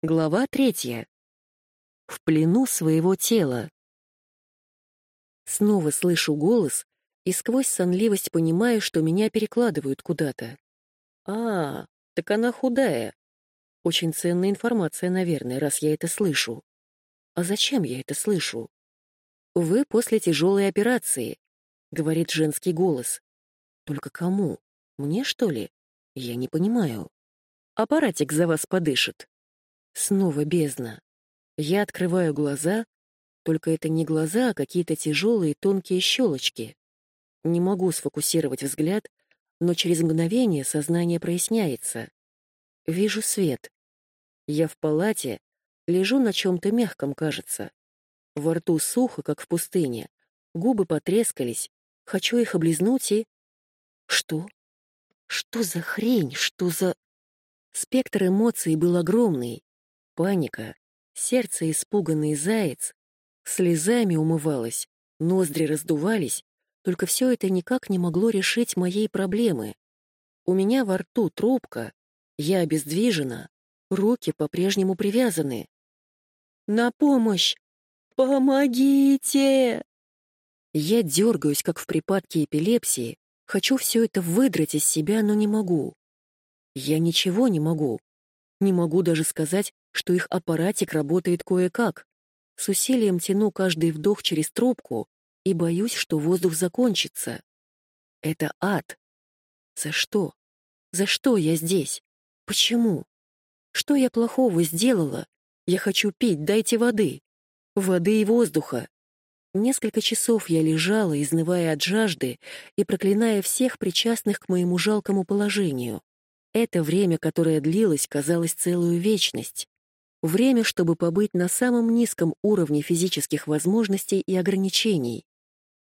Глава третья. В плену своего тела. Снова слышу голос и сквозь сонливость понимаю, что меня перекладывают куда-то. А, так она худая. Очень ценная информация, наверное, раз я это слышу. А зачем я это слышу? Вы после тяжелой операции, говорит женский голос. Только кому? Мне, что ли? Я не понимаю. Аппаратик за вас подышит. Снова бездна. Я открываю глаза, только это не глаза, а какие-то тяжелые тонкие щелочки. Не могу сфокусировать взгляд, но через мгновение сознание проясняется. Вижу свет. Я в палате, лежу на чем-то мягком, кажется. Во рту сухо, как в пустыне. Губы потрескались. Хочу их облизнуть и... Что? Что за хрень? Что за... Спектр эмоций был огромный. Паника, сердце испуганный заяц, слезами умывалось, ноздри раздувались, только все это никак не могло решить моей проблемы. У меня во рту трубка, я обездвижена, руки по-прежнему привязаны. «На помощь! Помогите!» Я дергаюсь, как в припадке эпилепсии, хочу все это выдрать из себя, но не могу. Я ничего не могу. Не могу даже сказать, что их аппаратик работает кое-как. С усилием тяну каждый вдох через трубку и боюсь, что воздух закончится. Это ад. За что? За что я здесь? Почему? Что я плохого сделала? Я хочу пить, дайте воды. Воды и воздуха. Несколько часов я лежала, изнывая от жажды и проклиная всех причастных к моему жалкому положению. Это время, которое длилось, казалось целую вечность. Время, чтобы побыть на самом низком уровне физических возможностей и ограничений.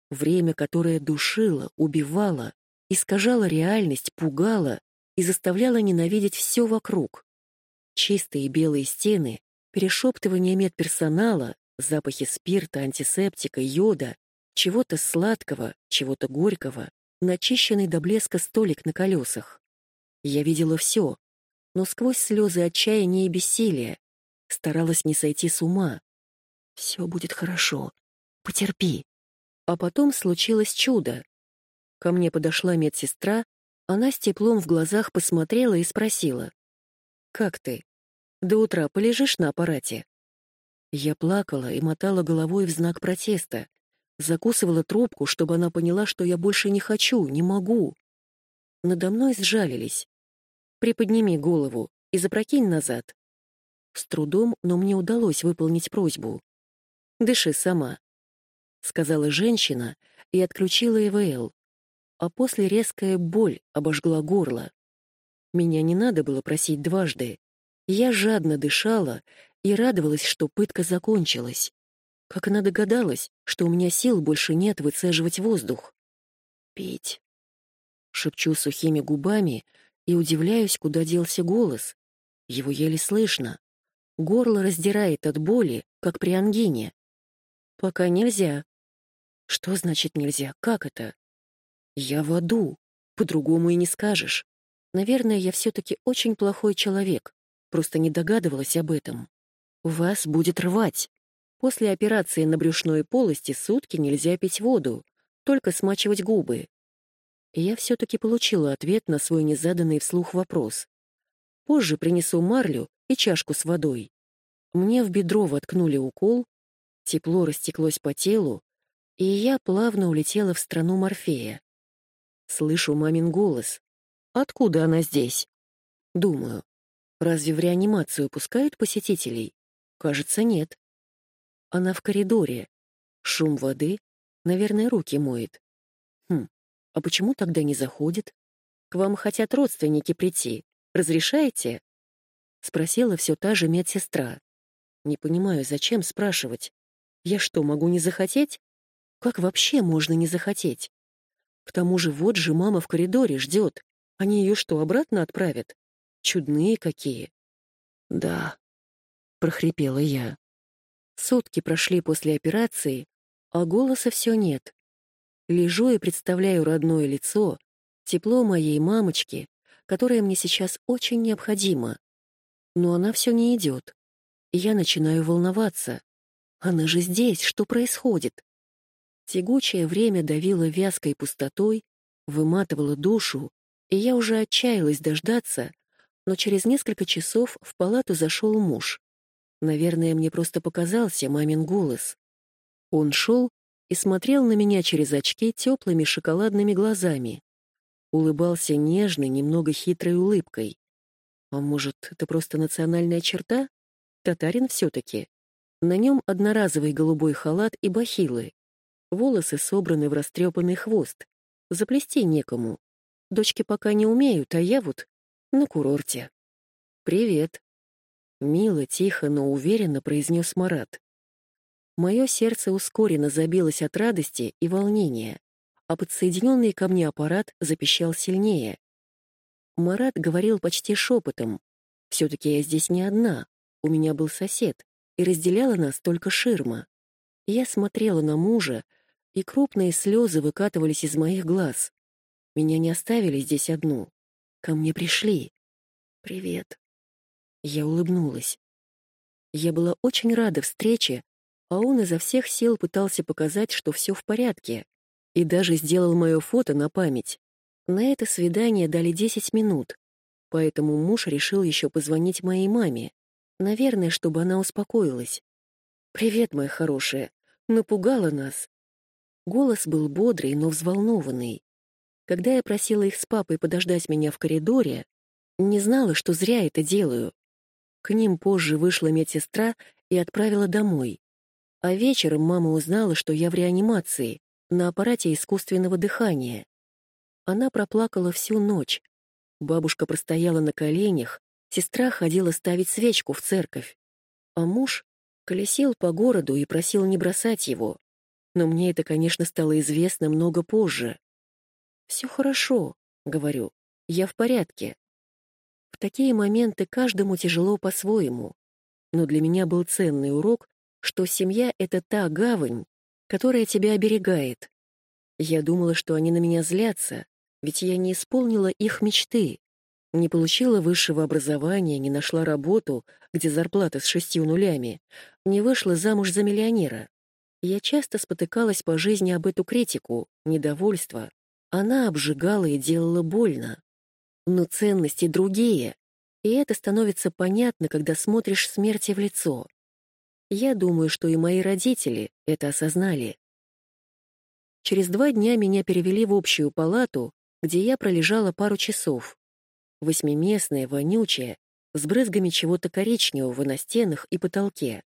Время, которое душило, убивало, искажало реальность, пугало и заставляло ненавидеть все вокруг. Чистые белые стены, перешептывание медперсонала, запахи спирта, антисептика, йода, чего-то сладкого, чего-то горького, начищенный до блеска столик на колесах. Я видела все, но сквозь слезы отчаяния и бессилия старалась не сойти с ума. Все будет хорошо. Потерпи. А потом случилось чудо. Ко мне подошла медсестра, она с теплом в глазах посмотрела и спросила. «Как ты? До утра полежишь на аппарате?» Я плакала и мотала головой в знак протеста, закусывала трубку, чтобы она поняла, что я больше не хочу, не могу. Надо мной сжалились. Приподними голову и запрокинь назад. С трудом, но мне удалось выполнить просьбу. «Дыши сама», — сказала женщина и отключила ИВЛ. А после резкая боль обожгла горло. Меня не надо было просить дважды. Я жадно дышала и радовалась, что пытка закончилась. Как она догадалась, что у меня сил больше нет выцеживать воздух. «Пить», — шепчу сухими губами, и удивляюсь, куда делся голос. Его еле слышно. Горло раздирает от боли, как при ангине. Пока нельзя. Что значит нельзя? Как это? Я в аду. По-другому и не скажешь. Наверное, я все-таки очень плохой человек. Просто не догадывалась об этом. Вас будет рвать. После операции на брюшной полости сутки нельзя пить воду, только смачивать губы я все-таки получила ответ на свой незаданный вслух вопрос. Позже принесу марлю и чашку с водой. Мне в бедро воткнули укол, тепло растеклось по телу, и я плавно улетела в страну Морфея. Слышу мамин голос. Откуда она здесь? Думаю, разве в реанимацию пускают посетителей? Кажется, нет. Она в коридоре. Шум воды, наверное, руки моет. Хм, а почему тогда не заходит? К вам хотят родственники прийти. Разрешаете? Спросила все та же медсестра. Не понимаю, зачем спрашивать. Я что, могу не захотеть? Как вообще можно не захотеть? К тому же вот же мама в коридоре ждет. Они ее что, обратно отправят? Чудные какие. Да, прохрипела я. Сутки прошли после операции, а голоса все нет. Лежу и представляю родное лицо, тепло моей мамочки, которое мне сейчас очень необходимо. Но она все не идет. я начинаю волноваться. Она же здесь, что происходит? Тягучее время давило вязкой пустотой, выматывало душу, и я уже отчаялась дождаться, но через несколько часов в палату зашел муж. Наверное, мне просто показался мамин голос. Он шел и смотрел на меня через очки теплыми шоколадными глазами. Улыбался нежной, немного хитрой улыбкой. А может, это просто национальная черта? Татарин все-таки. На нем одноразовый голубой халат и бахилы. Волосы собраны в растрепанный хвост. Заплести некому. Дочки пока не умеют, а я вот на курорте. «Привет», — мило, тихо, но уверенно произнес Марат. Мое сердце ускоренно забилось от радости и волнения, а подсоединенный ко мне аппарат запищал сильнее. Марат говорил почти шепотом. Все-таки я здесь не одна, у меня был сосед, и разделяла нас только ширма. Я смотрела на мужа, и крупные слезы выкатывались из моих глаз. Меня не оставили здесь одну. Ко мне пришли. «Привет». Я улыбнулась. Я была очень рада встрече, а он изо всех сил пытался показать, что все в порядке, и даже сделал мое фото на память. На это свидание дали 10 минут, поэтому муж решил еще позвонить моей маме, наверное, чтобы она успокоилась. «Привет, моя хорошая, напугала нас». Голос был бодрый, но взволнованный. Когда я просила их с папой подождать меня в коридоре, не знала, что зря это делаю. К ним позже вышла медсестра и отправила домой. А вечером мама узнала, что я в реанимации, на аппарате искусственного дыхания. Она проплакала всю ночь. Бабушка простояла на коленях, сестра ходила ставить свечку в церковь. А муж колесил по городу и просил не бросать его. Но мне это, конечно, стало известно много позже. «Все хорошо», — говорю, — «я в порядке». В такие моменты каждому тяжело по-своему. Но для меня был ценный урок, что семья — это та гавань, которая тебя оберегает. Я думала, что они на меня злятся, ведь я не исполнила их мечты, не получила высшего образования, не нашла работу, где зарплата с шестью нулями, не вышла замуж за миллионера. Я часто спотыкалась по жизни об эту критику, недовольство. Она обжигала и делала больно. Но ценности другие, и это становится понятно, когда смотришь смерти в лицо. Я думаю, что и мои родители это осознали. Через два дня меня перевели в общую палату, где я пролежала пару часов. Восьмиместная, вонючая, с брызгами чего-то коричневого на стенах и потолке.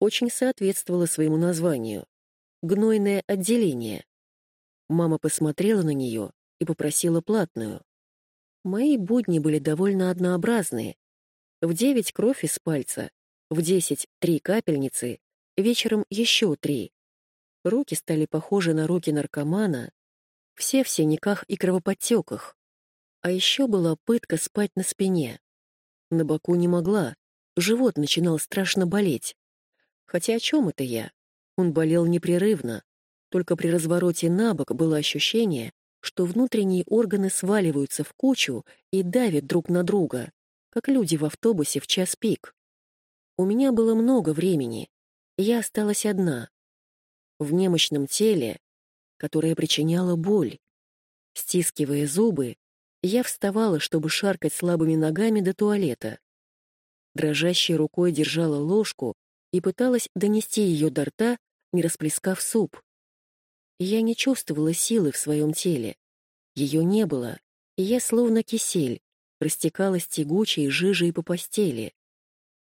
Очень соответствовало своему названию. Гнойное отделение. Мама посмотрела на нее и попросила платную. Мои будни были довольно однообразные. В девять кровь из пальца, в десять — три капельницы, вечером еще три. Руки стали похожи на руки наркомана, все в синяках и кровоподтеках. А еще была пытка спать на спине. На боку не могла, живот начинал страшно болеть. Хотя о чем это я? Он болел непрерывно, только при развороте на бок было ощущение, что внутренние органы сваливаются в кучу и давят друг на друга, как люди в автобусе в час пик. У меня было много времени. Я осталась одна. В немощном теле, которое причиняло боль. Стискивая зубы, я вставала, чтобы шаркать слабыми ногами до туалета. Дрожащей рукой держала ложку и пыталась донести ее до рта, не расплескав суп. Я не чувствовала силы в своем теле. Ее не было, и я словно кисель, растекалась тягучей жижей по постели.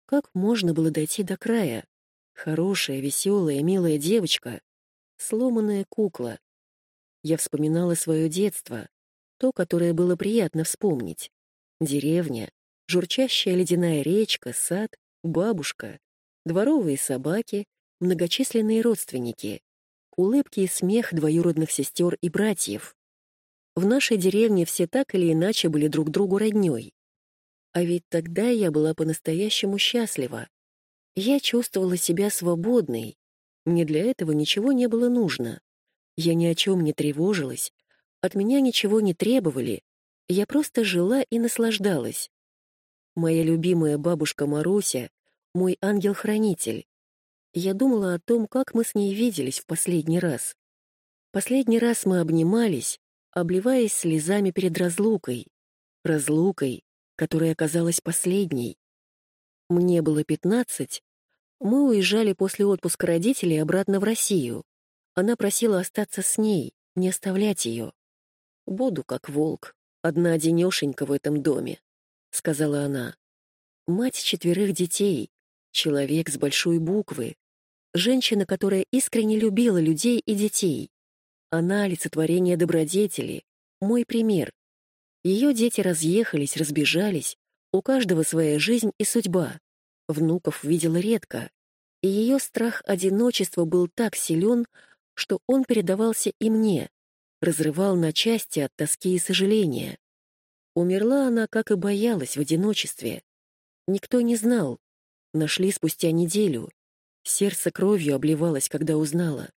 Как можно было дойти до края? Хорошая, веселая, милая девочка. Сломанная кукла. Я вспоминала свое детство, то, которое было приятно вспомнить. Деревня, журчащая ледяная речка, сад, бабушка, дворовые собаки, многочисленные родственники, улыбки и смех двоюродных сестер и братьев. В нашей деревне все так или иначе были друг другу роднёй. А ведь тогда я была по-настоящему счастлива. Я чувствовала себя свободной. Мне для этого ничего не было нужно. Я ни о чем не тревожилась. От меня ничего не требовали. Я просто жила и наслаждалась. Моя любимая бабушка Маруся мой ангел-хранитель. Я думала о том, как мы с ней виделись в последний раз. Последний раз мы обнимались, обливаясь слезами перед разлукой. Разлукой, которая оказалась последней. Мне было пятнадцать. Мы уезжали после отпуска родителей обратно в Россию. Она просила остаться с ней, не оставлять ее. «Буду как волк, одна денешенька в этом доме», — сказала она. Мать четверых детей, человек с большой буквы, женщина, которая искренне любила людей и детей. Она — олицетворение добродетели, мой пример. Ее дети разъехались, разбежались, у каждого своя жизнь и судьба. Внуков видела редко, и ее страх одиночества был так силен, что он передавался и мне, разрывал на части от тоски и сожаления. Умерла она, как и боялась, в одиночестве. Никто не знал. Нашли спустя неделю. Сердце кровью обливалось, когда узнала.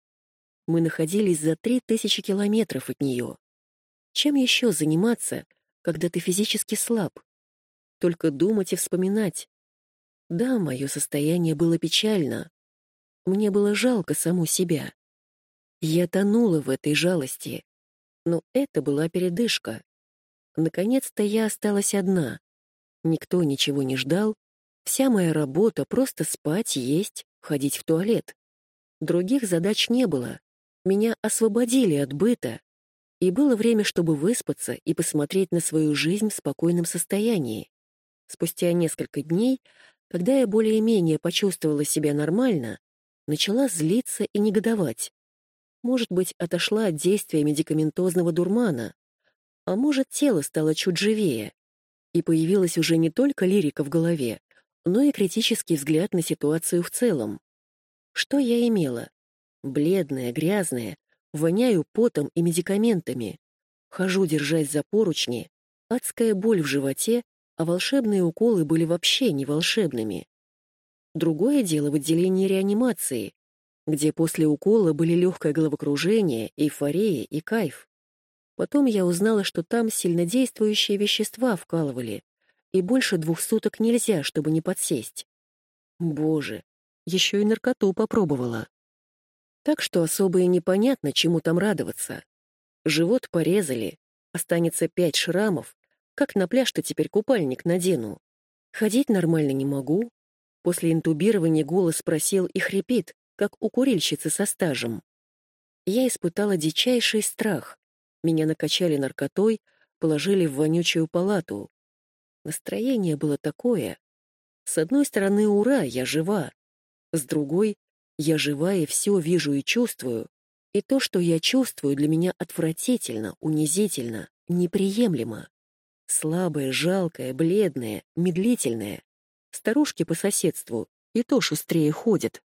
Мы находились за три тысячи километров от нее. Чем еще заниматься, когда ты физически слаб? Только думать и вспоминать. Да, мое состояние было печально. Мне было жалко саму себя. Я тонула в этой жалости. Но это была передышка. Наконец-то я осталась одна. Никто ничего не ждал. Вся моя работа — просто спать, есть, ходить в туалет. Других задач не было. Меня освободили от быта. И было время, чтобы выспаться и посмотреть на свою жизнь в спокойном состоянии. Спустя несколько дней, когда я более-менее почувствовала себя нормально, начала злиться и негодовать. Может быть, отошла от действия медикаментозного дурмана, а может, тело стало чуть живее, и появилась уже не только лирика в голове, но и критический взгляд на ситуацию в целом. Что я имела? Бледная, грязная, воняю потом и медикаментами. Хожу, держась за поручни, адская боль в животе, а волшебные уколы были вообще не волшебными. Другое дело в отделении реанимации, где после укола были легкое головокружение, эйфория и кайф. Потом я узнала, что там сильнодействующие вещества вкалывали, и больше двух суток нельзя, чтобы не подсесть. Боже, еще и наркоту попробовала. Так что особо и непонятно, чему там радоваться. Живот порезали, останется пять шрамов, как на пляж-то теперь купальник надену. Ходить нормально не могу. После интубирования голос просел и хрипит, как у курильщицы со стажем. Я испытала дичайший страх. Меня накачали наркотой, положили в вонючую палату. Настроение было такое. С одной стороны, ура, я жива. С другой, я жива и все вижу и чувствую. И то, что я чувствую, для меня отвратительно, унизительно, неприемлемо. Слабая, жалкая, бледная, медлительная. Старушки по соседству и то шустрее ходят.